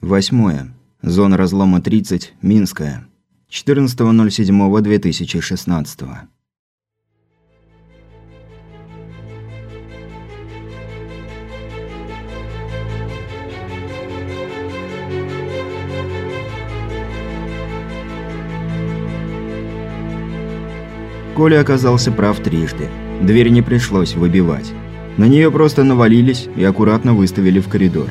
Восьмое. Зона разлома 30, Минская. 14.07.2016. Коля оказался прав трижды. Дверь не пришлось выбивать. На нее просто навалились и аккуратно выставили в коридор.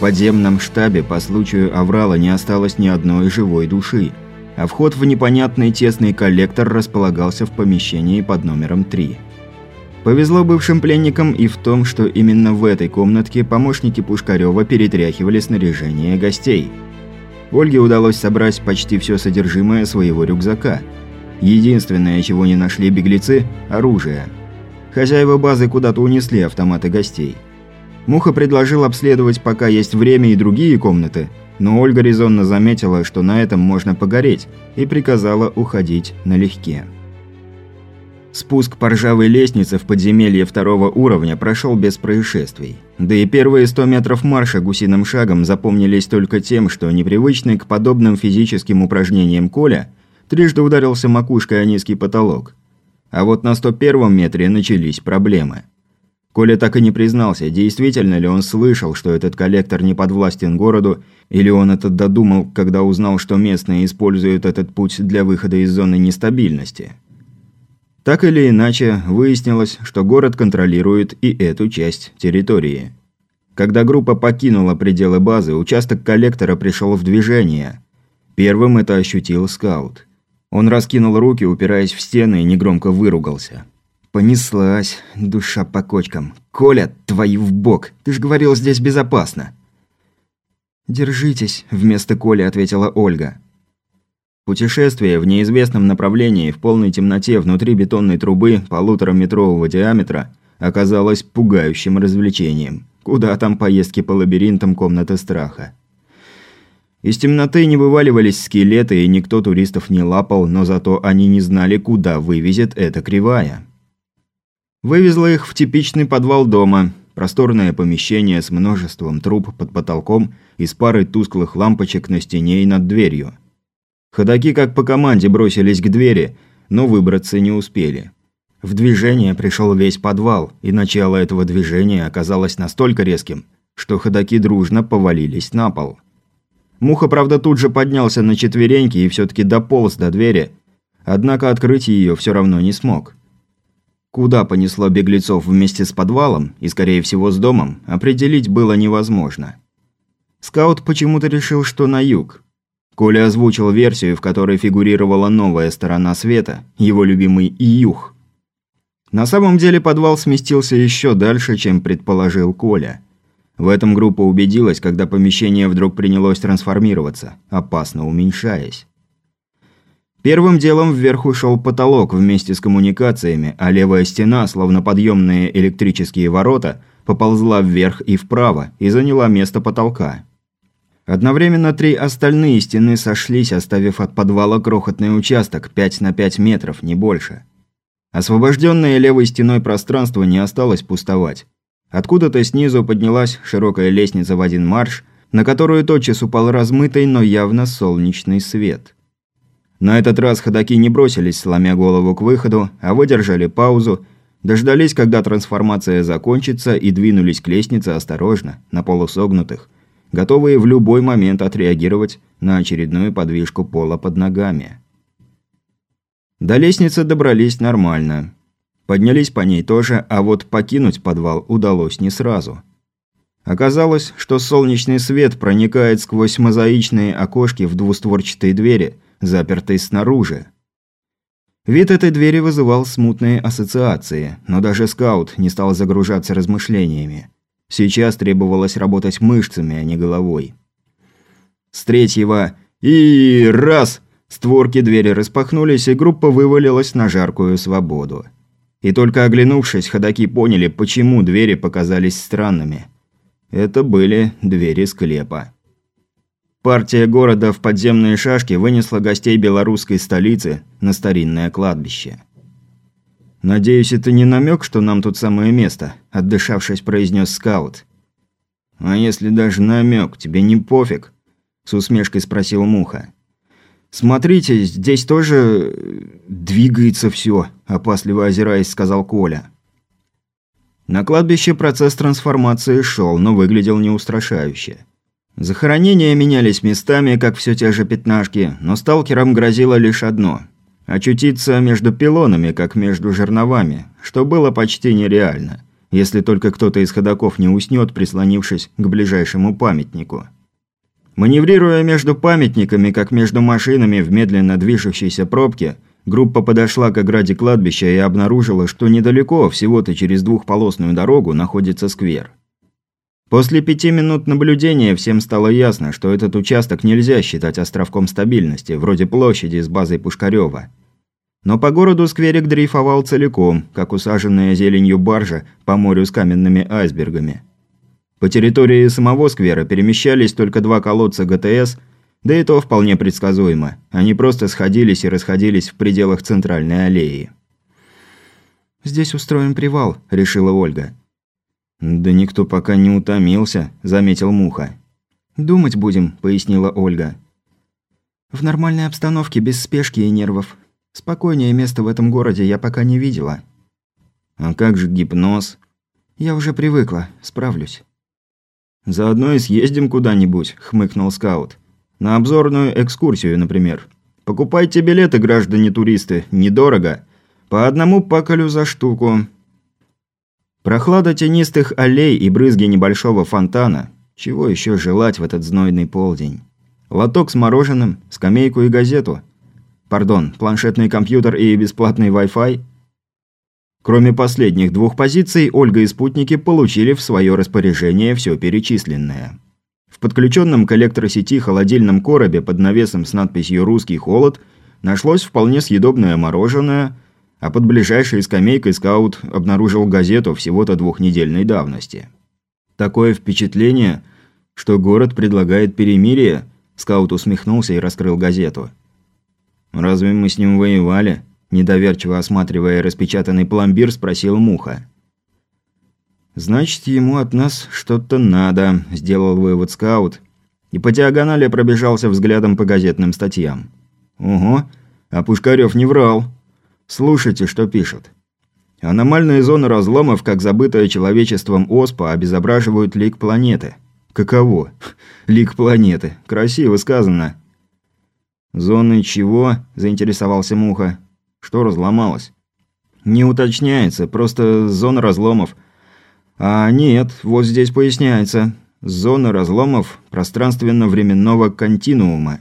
Подземном штабе по случаю аврала не осталось ни одной живой души, а вход в непонятный тесный коллектор располагался в помещении под номером 3. Повезло бывшим пленникам и в том, что именно в этой комнатке помощники Пушкарева перетряхивали снаряжение гостей. Ольге удалось собрать почти все содержимое своего рюкзака – Единственное, чего не нашли беглецы – оружие. Хозяева базы куда-то унесли автоматы гостей. Муха предложил обследовать, пока есть время и другие комнаты, но Ольга резонно заметила, что на этом можно погореть, и приказала уходить налегке. Спуск по ржавой лестнице в подземелье второго уровня прошел без происшествий. Да и первые 100 метров марша гусиным шагом запомнились только тем, что непривычный к подобным физическим упражнениям Коля – Трижды ударился макушкой о низкий потолок. А вот на 101-м метре начались проблемы. Коля так и не признался, действительно ли он слышал, что этот коллектор не подвластен городу, или он это додумал, когда узнал, что местные используют этот путь для выхода из зоны нестабильности. Так или иначе, выяснилось, что город контролирует и эту часть территории. Когда группа покинула пределы базы, участок коллектора пришел в движение. Первым это ощутил скаут. Он раскинул руки, упираясь в стены, и негромко выругался. «Понеслась, душа по кочкам. Коля, твою в бок! Ты ж говорил, здесь безопасно!» «Держитесь», – вместо Коли ответила Ольга. Путешествие в неизвестном направлении в полной темноте внутри бетонной трубы полутораметрового диаметра оказалось пугающим развлечением. Куда там поездки по лабиринтам комнаты страха? Из темноты не вываливались скелеты, и никто туристов не лапал, но зато они не знали, куда вывезет эта кривая. Вывезла их в типичный подвал дома, просторное помещение с множеством труб под потолком и с парой тусклых лампочек на стене и над дверью. Ходаки как по команде бросились к двери, но выбраться не успели. В движение пришел весь подвал, и начало этого движения оказалось настолько резким, что ходаки дружно повалились на пол. Муха, правда, тут же поднялся на четвереньки и все-таки дополз до двери, однако открыть ее все равно не смог. Куда понесло беглецов вместе с подвалом, и скорее всего с домом, определить было невозможно. Скаут почему-то решил, что на юг. Коля озвучил версию, в которой фигурировала новая сторона света, его любимый Июх. На самом деле подвал сместился еще дальше, чем предположил Коля – в этом группа убедилась, когда помещение вдруг принялось трансформироваться, опасно уменьшаясь. Первым делом вверх ушел потолок вместе с коммуникациями, а левая стена, словно подъемные электрические ворота, поползла вверх и вправо и заняла место потолка. Одновременно три остальные стены сошлись, оставив от подвала крохотный участок 5 на 5 метров, не больше. Освобожденное левой стеной пространство не осталось пустовать. Откуда-то снизу поднялась широкая лестница в один марш, на которую тотчас упал размытый, но явно солнечный свет. На этот раз ходаки не бросились, сломя голову к выходу, а выдержали паузу, дождались, когда трансформация закончится, и двинулись к лестнице осторожно, на полусогнутых, готовые в любой момент отреагировать на очередную подвижку пола под ногами. До лестницы добрались нормально. Поднялись по ней тоже, а вот покинуть подвал удалось не сразу. Оказалось, что солнечный свет проникает сквозь мозаичные окошки в двустворчатые двери, запертые снаружи. Вид этой двери вызывал смутные ассоциации, но даже скаут не стал загружаться размышлениями. Сейчас требовалось работать мышцами, а не головой. С третьего и раз створки двери распахнулись, и группа вывалилась на жаркую свободу. И только оглянувшись, ходаки поняли, почему двери показались странными. Это были двери склепа. Партия города в подземные шашки вынесла гостей белорусской столицы на старинное кладбище. «Надеюсь, это не намек, что нам тут самое место», – отдышавшись, произнес скаут. «А если даже намек, тебе не пофиг?» – с усмешкой спросил Муха. «Смотрите, здесь тоже э, двигается все», – опасливо озираясь, сказал Коля. На кладбище процесс трансформации шел, но выглядел неустрашающе. Захоронения менялись местами, как все те же пятнашки, но сталкерам грозило лишь одно – очутиться между пилонами, как между жерновами, что было почти нереально – если только кто-то из ходоков не уснет, прислонившись к ближайшему памятнику. Маневрируя между памятниками, как между машинами в медленно движущейся пробке, группа подошла к ограде кладбища и обнаружила, что недалеко, всего-то через двухполосную дорогу, находится сквер. После пяти минут наблюдения всем стало ясно, что этот участок нельзя считать островком стабильности, вроде площади с базой Пушкарева – но по городу скверик дрейфовал целиком, как усаженная зеленью баржа по морю с каменными айсбергами. По территории самого сквера перемещались только два колодца ГТС, да и то вполне предсказуемо. Они просто сходились и расходились в пределах центральной аллеи. «Здесь устроим привал», – решила Ольга. «Да никто пока не утомился», – заметил Муха. «Думать будем», – пояснила Ольга. «В нормальной обстановке, без спешки и нервов. Спокойнее места в этом городе я пока не видела. А как же гипноз? Я уже привыкла, справлюсь. Заодно и съездим куда-нибудь, хмыкнул скаут. На обзорную экскурсию, например. Покупайте билеты, граждане-туристы, недорого. По одному пакалю за штуку. Прохлада тенистых аллей и брызги небольшого фонтана. Чего еще желать в этот знойный полдень? Лоток с мороженым, скамейку и газету – Пардон, планшетный компьютер и бесплатный Wi-Fi? Кроме последних двух позиций, Ольга и спутники получили в свое распоряжение все перечисленное. В подключенном к электросети холодильном коробе под навесом с надписью «Русский холод» нашлось вполне съедобное мороженое, а под ближайшей скамейкой скаут обнаружил газету всего-то двухнедельной давности. Такое впечатление, что город предлагает перемирие, скаут усмехнулся и раскрыл газету – «Разве мы с ним воевали?» Недоверчиво осматривая распечатанный пломбир, спросил Муха. «Значит, ему от нас что-то надо», – сделал вывод скаут. И по диагонали пробежался взглядом по газетным статьям. «Ого, а Пушкарев не врал. Слушайте, что пишет. Аномальные зоны разломов, как забытая человечеством оспа, обезображивают лик планеты. Каково? Лик планеты. Красиво сказано. «Зоны чего?» – заинтересовался Муха. «Что разломалось?» «Не уточняется, просто зона разломов». «А нет, вот здесь поясняется. Зона разломов пространственно-временного континуума».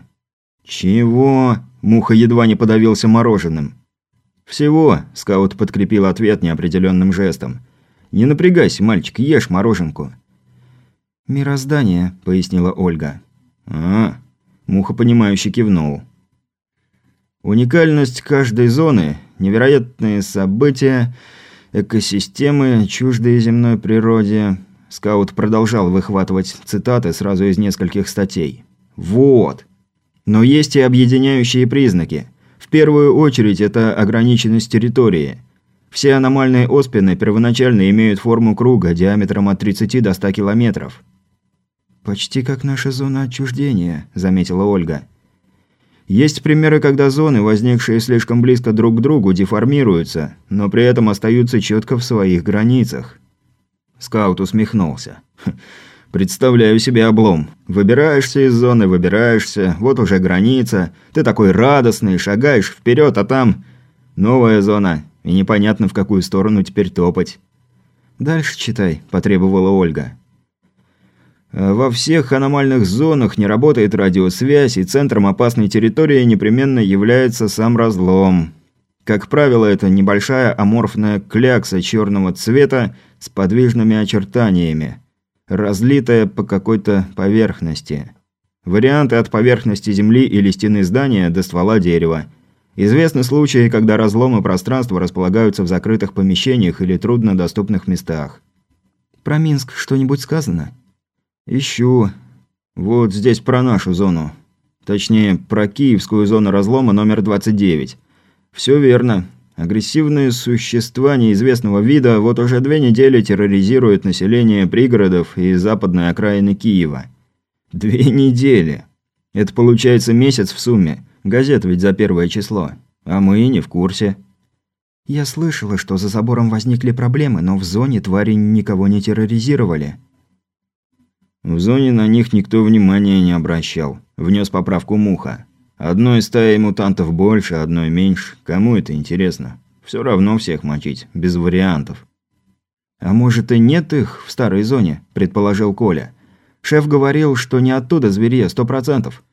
«Чего?» – Муха едва не подавился мороженым. «Всего», – скаут подкрепил ответ неопределенным жестом. «Не напрягайся, мальчик, ешь мороженку». «Мироздание», – пояснила Ольга. «А, Муха, понимающе кивнул. Уникальность каждой зоны, невероятные события, экосистемы, чуждые земной природе. Скаут продолжал выхватывать цитаты сразу из нескольких статей. Вот. Но есть и объединяющие признаки. В первую очередь это ограниченность территории. Все аномальные оспины первоначально имеют форму круга диаметром от 30 до 100 километров. «Почти как наша зона отчуждения», – заметила Ольга. «Есть примеры, когда зоны, возникшие слишком близко друг к другу, деформируются, но при этом остаются четко в своих границах». Скаут усмехнулся. «Хм, «Представляю себе облом. Выбираешься из зоны, выбираешься, вот уже граница. Ты такой радостный, шагаешь вперед, а там... Новая зона, и непонятно, в какую сторону теперь топать». «Дальше читай», – потребовала Ольга. Э, во всех аномальных зонах не работает радиосвязь, и центром опасной территории непременно является сам разлом. Как правило, это небольшая аморфная клякса черного цвета с подвижными очертаниями, разлитая по какой-то поверхности. Варианты от поверхности земли или стены здания до ствола дерева. Известны случаи, когда разломы пространства располагаются в закрытых помещениях или труднодоступных местах. «Про Минск что-нибудь сказано?» «Ищу. Вот здесь про нашу зону. Точнее, про киевскую зону разлома номер 29. Все верно. Агрессивные существа неизвестного вида вот уже две недели терроризируют население пригородов и западной окраины Киева. Две недели. Это получается месяц в сумме. Газет ведь за первое число. А мы и не в курсе. Я слышала, что за забором возникли проблемы, но в зоне твари никого не терроризировали. В зоне на них никто внимания не обращал. Внес поправку Муха. Одной стаи мутантов больше, одной меньше. Кому это интересно? Все равно всех мочить, без вариантов. «А может и нет их в старой зоне?» – предположил Коля. «Шеф говорил, что не оттуда зверье, сто процентов.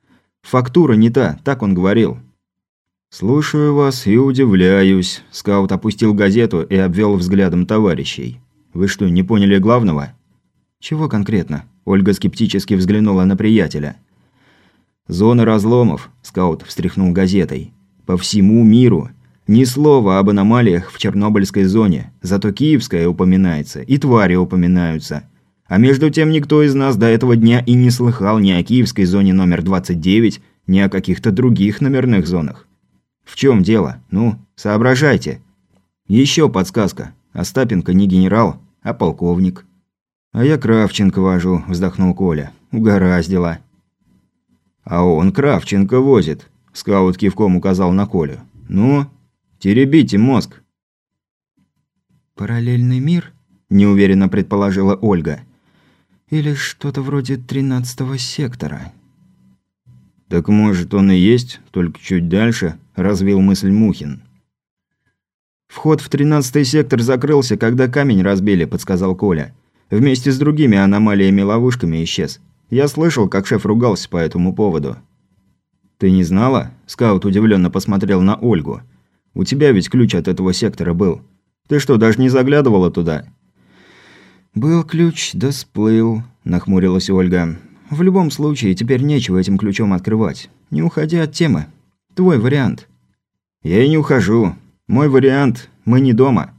Фактура не та, так он говорил». «Слушаю вас и удивляюсь», – скаут опустил газету и обвел взглядом товарищей. «Вы что, не поняли главного?» «Чего конкретно?» – Ольга скептически взглянула на приятеля. Зоны разломов», – скаут встряхнул газетой. «По всему миру. Ни слова об аномалиях в Чернобыльской зоне, зато Киевская упоминается, и твари упоминаются. А между тем никто из нас до этого дня и не слыхал ни о Киевской зоне номер 29, ни о каких-то других номерных зонах. В чем дело? Ну, соображайте. Еще подсказка. Остапенко не генерал, а полковник. А я Кравченко вожу, вздохнул Коля. Угораздило. «А он Кравченко возит», – скаут кивком указал на Колю. «Ну, теребите мозг». «Параллельный мир?» – неуверенно предположила Ольга. «Или что-то вроде тринадцатого сектора?» «Так может он и есть, только чуть дальше», – развил мысль Мухин. «Вход в тринадцатый сектор закрылся, когда камень разбили», – подсказал Коля. «Вместе с другими аномалиями-ловушками исчез. Я слышал, как шеф ругался по этому поводу. «Ты не знала?» Скаут удивленно посмотрел на Ольгу. «У тебя ведь ключ от этого сектора был. Ты что, даже не заглядывала туда?» «Был ключ, да сплыл», – нахмурилась Ольга. «В любом случае, теперь нечего этим ключом открывать. Не уходи от темы. Твой вариант». «Я и не ухожу. Мой вариант – мы не дома.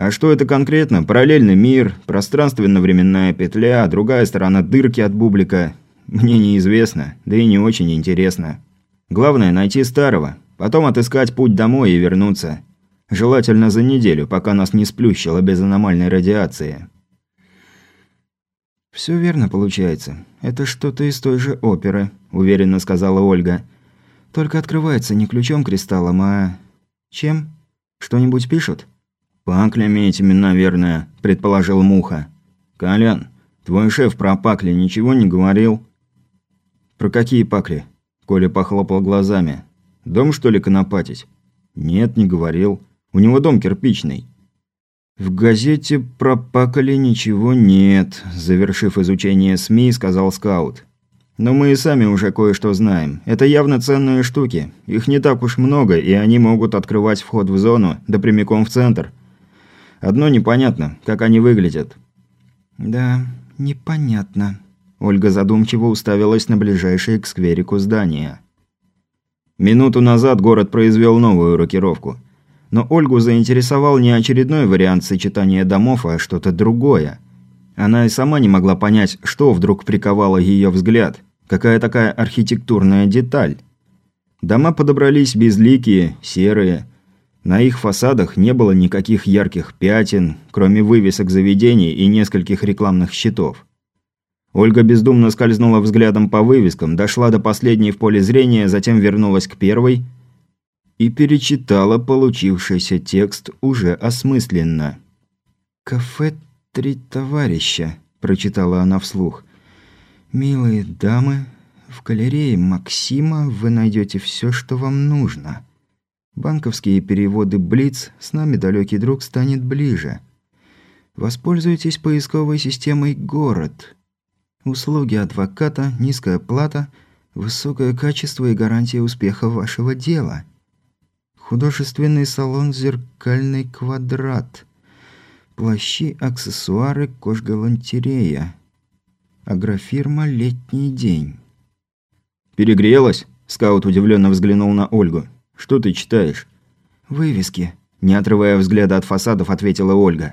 А что это конкретно? Параллельный мир, пространственно-временная петля, другая сторона дырки от бублика. Мне неизвестно, да и не очень интересно. Главное – найти старого, потом отыскать путь домой и вернуться. Желательно за неделю, пока нас не сплющило без аномальной радиации. «Все верно получается. Это что-то из той же оперы», – уверенно сказала Ольга. «Только открывается не ключом-кристаллом, а... чем? Что-нибудь пишут?» «Паклями этими, наверное», – предположил Муха. «Колян, твой шеф про пакли ничего не говорил?» «Про какие пакли?» – Коля похлопал глазами. «Дом, что ли, конопатить?» «Нет, не говорил. У него дом кирпичный». «В газете про пакли ничего нет», – завершив изучение СМИ, сказал скаут. «Но мы и сами уже кое-что знаем. Это явно ценные штуки. Их не так уж много, и они могут открывать вход в зону, да прямиком в центр. Одно непонятно, как они выглядят». «Да, непонятно». Ольга задумчиво уставилась на ближайшее к скверику здание. Минуту назад город произвел новую рокировку. Но Ольгу заинтересовал не очередной вариант сочетания домов, а что-то другое. Она и сама не могла понять, что вдруг приковало ее взгляд. Какая такая архитектурная деталь? Дома подобрались безликие, серые, на их фасадах не было никаких ярких пятен, кроме вывесок заведений и нескольких рекламных щитов. Ольга бездумно скользнула взглядом по вывескам, дошла до последней в поле зрения, затем вернулась к первой и перечитала получившийся текст уже осмысленно. «Кафе «Три товарища», – прочитала она вслух. «Милые дамы, в галерее Максима вы найдете все, что вам нужно». Банковские переводы Блиц с нами далекий друг станет ближе. Воспользуйтесь поисковой системой «Город». Услуги адвоката, низкая плата, высокое качество и гарантия успеха вашего дела. Художественный салон «Зеркальный квадрат». Плащи, аксессуары, кожгалантерея. Агрофирма «Летний день». «Перегрелась?» – скаут удивленно взглянул на Ольгу. Что ты читаешь?» «Вывески», – не отрывая взгляда от фасадов, ответила Ольга.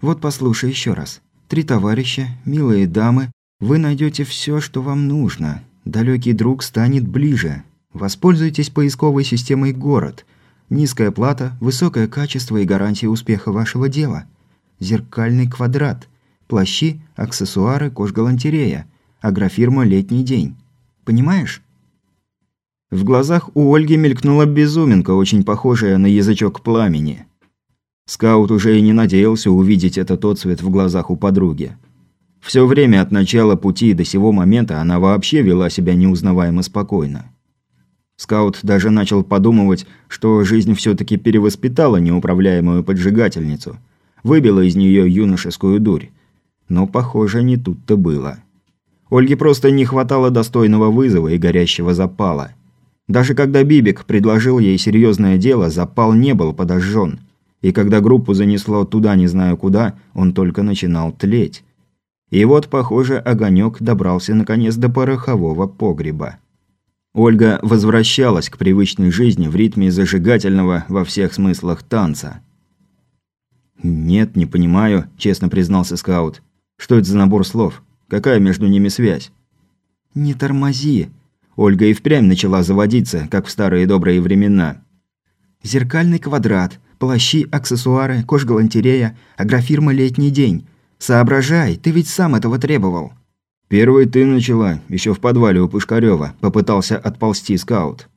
«Вот послушай еще раз. Три товарища, милые дамы, вы найдете все, что вам нужно. Далекий друг станет ближе. Воспользуйтесь поисковой системой «Город». Низкая плата, высокое качество и гарантия успеха вашего дела. Зеркальный квадрат. Плащи, аксессуары, кожгалантерея. Агрофирма «Летний день». Понимаешь? В глазах у Ольги мелькнула безуминка, очень похожая на язычок пламени. Скаут уже и не надеялся увидеть этот отцвет в глазах у подруги. Все время от начала пути до сего момента она вообще вела себя неузнаваемо спокойно. Скаут даже начал подумывать, что жизнь все-таки перевоспитала неуправляемую поджигательницу, выбила из нее юношескую дурь. Но, похоже, не тут-то было. Ольге просто не хватало достойного вызова и горящего запала. Даже когда Бибик предложил ей серьезное дело, запал не был подожжен – и когда группу занесло туда не знаю куда, он только начинал тлеть. И вот, похоже, огонек добрался наконец до порохового погреба. Ольга возвращалась к привычной жизни в ритме зажигательного во всех смыслах танца. «Нет, не понимаю», – честно признался скаут. «Что это за набор слов? Какая между ними связь?» «Не тормози». Ольга и впрямь начала заводиться, как в старые добрые времена. «Зеркальный квадрат. Плащи, аксессуары, кожгалантерея, агрофирма «Летний день». Соображай, ты ведь сам этого требовал». «Первый ты начала, еще в подвале у Пушкарева», – попытался отползти скаут.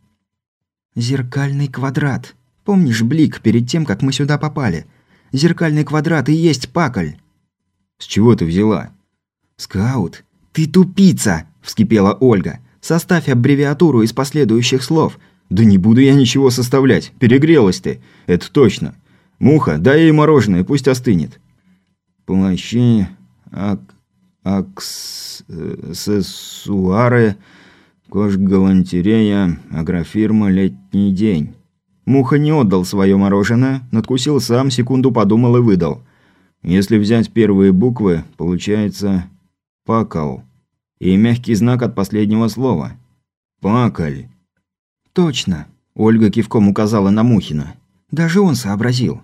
«Зеркальный квадрат. Помнишь блик перед тем, как мы сюда попали? Зеркальный квадрат и есть пакль». «С чего ты взяла?» «Скаут, ты тупица!» – вскипела Ольга. «Составь аббревиатуру из последующих слов – «Да не буду я ничего составлять. Перегрелась ты. Это точно. Муха, дай ей мороженое, пусть остынет». «Плащи... ак... аксессуары... кожгалантерея... агрофирма «Летний день». Муха не отдал свое мороженое, надкусил сам, секунду подумал и выдал. Если взять первые буквы, получается «пакал». И мягкий знак от последнего слова. «Пакаль». «Точно!» – Ольга кивком указала на Мухина. «Даже он сообразил».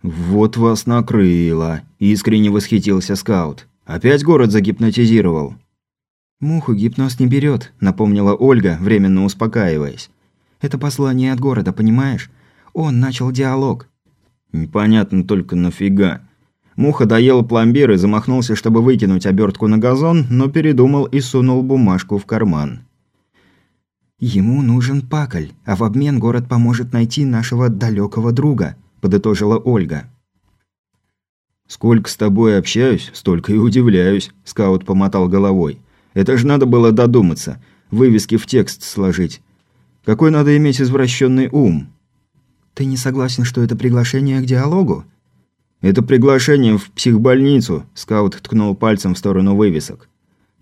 «Вот вас накрыло!» – искренне восхитился скаут. «Опять город загипнотизировал?» «Муху гипноз не берет», – напомнила Ольга, временно успокаиваясь. «Это послание от города, понимаешь? Он начал диалог». «Непонятно только нафига». Муха доел пломбир и замахнулся, чтобы выкинуть обертку на газон, но передумал и сунул бумажку в карман. «Ему нужен пакль, а в обмен город поможет найти нашего далекого друга», – подытожила Ольга. «Сколько с тобой общаюсь, столько и удивляюсь», – скаут помотал головой. «Это же надо было додуматься, вывески в текст сложить. Какой надо иметь извращенный ум?» «Ты не согласен, что это приглашение к диалогу?» «Это приглашение в психбольницу», – скаут ткнул пальцем в сторону вывесок.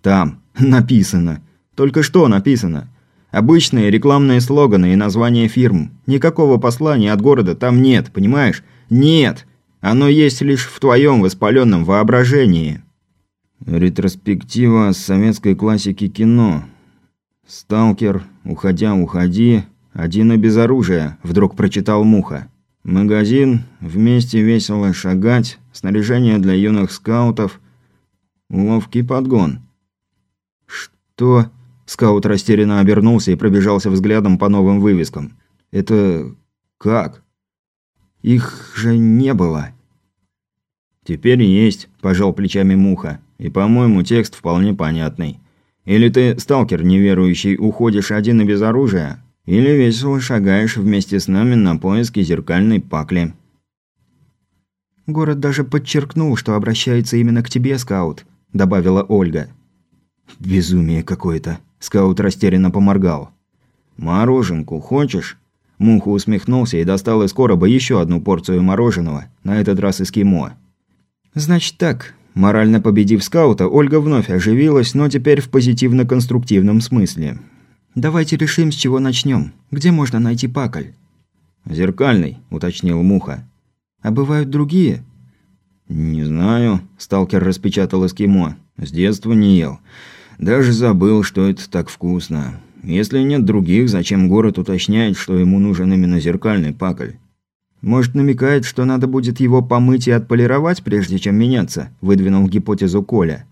«Там. Написано. Только что написано. Обычные рекламные слоганы и названия фирм. Никакого послания от города там нет, понимаешь? Нет! Оно есть лишь в твоем воспаленном воображении. Ретроспектива советской классики кино. «Сталкер, уходя, уходи, один и без оружия», – вдруг прочитал Муха. «Магазин, вместе весело шагать, снаряжение для юных скаутов, ловкий подгон». «Что?» Скаут растерянно обернулся и пробежался взглядом по новым вывескам. «Это... как? Их же не было». «Теперь есть», – пожал плечами Муха. «И, по-моему, текст вполне понятный. Или ты, сталкер неверующий, уходишь один и без оружия, или весело шагаешь вместе с нами на поиски зеркальной пакли». «Город даже подчеркнул, что обращается именно к тебе, скаут», – добавила Ольга. «Безумие какое-то», Скаут растерянно поморгал. «Мороженку хочешь?» Муха усмехнулся и достал из короба еще одну порцию мороженого, на этот раз эскимо. «Значит так». Морально победив скаута, Ольга вновь оживилась, но теперь в позитивно-конструктивном смысле. «Давайте решим, с чего начнем. Где можно найти пакль?» «Зеркальный», – уточнил Муха. «А бывают другие?» «Не знаю», – сталкер распечатал эскимо. «С детства не ел. Даже забыл, что это так вкусно. Если нет других, зачем город уточняет, что ему нужен именно зеркальный пакль? Может, намекает, что надо будет его помыть и отполировать, прежде чем меняться, выдвинул гипотезу Коля.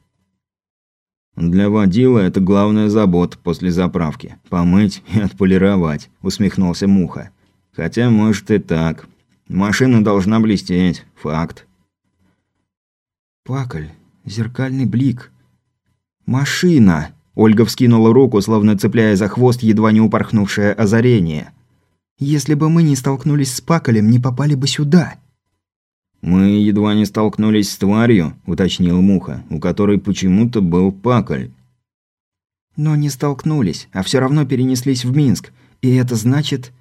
«Для водила это главная забота после заправки. Помыть и отполировать», – усмехнулся Муха. Хотя, может и так. Машина должна блестеть. Факт. Пакль. Зеркальный блик. Машина. Ольга вскинула руку, словно цепляя за хвост едва не упорхнувшее озарение. «Если бы мы не столкнулись с Паколем, не попали бы сюда». «Мы едва не столкнулись с тварью», – уточнил Муха, у которой почему-то был Паколь. «Но не столкнулись, а все равно перенеслись в Минск. И это значит...»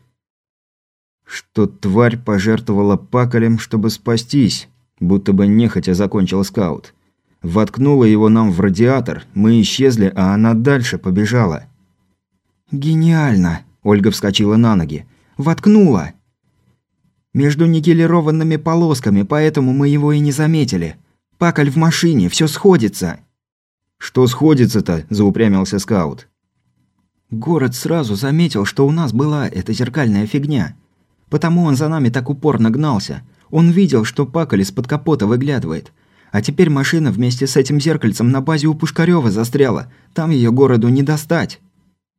«Что тварь пожертвовала Паколем, чтобы спастись», будто бы нехотя закончил скаут. Воткнула его нам в радиатор, мы исчезли, а она дальше побежала. «Гениально!» – Ольга вскочила на ноги. «Воткнула!» «Между никелированными полосками, поэтому мы его и не заметили. Пакаль в машине, все сходится!» «Что сходится-то?» – заупрямился скаут. «Город сразу заметил, что у нас была эта зеркальная фигня. Потому он за нами так упорно гнался. Он видел, что Пакаль из-под капота выглядывает. А теперь машина вместе с этим зеркальцем на базе у Пушкарева застряла. Там ее городу не достать.